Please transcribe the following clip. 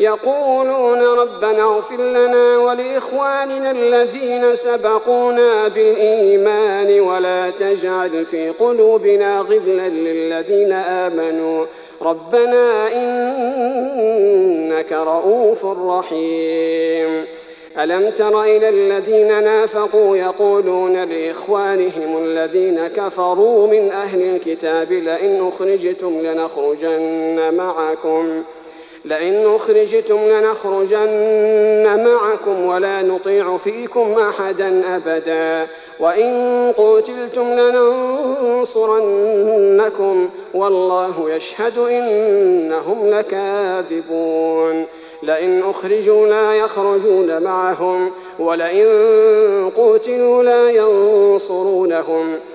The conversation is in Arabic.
يقولون ربنا اغفر لنا ولإخواننا الذين سبقونا بالإيمان ولا تجعل في قلوبنا غلا للذين آمنوا. ربنا إنك رؤوف رحيم. ألم تر إلى الذين نافقوا يقولون لإخوانهم الذين كفروا من أهل الكتاب لئن أخرجتم لنخرجن معكم ۖ. لئن أخرجتم لنخرجن معكم ولا نطيع فيكم أحدا أبدا. وإن قتلتم لننصرنكم والله يشهد إنهم لكاذبون. لئن أخرجوا لا يخرجون معهم ولئن قتلوا لا ينصرونهم.